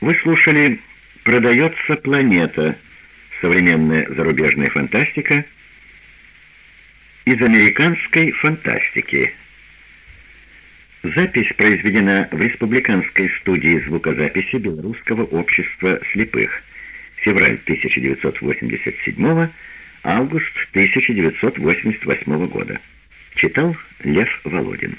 Вы слушали «Продается планета. Современная зарубежная фантастика» из американской фантастики. Запись произведена в Республиканской студии звукозаписи Белорусского общества слепых. Февраль 1987 август 1988 года. Читал Лев Володин.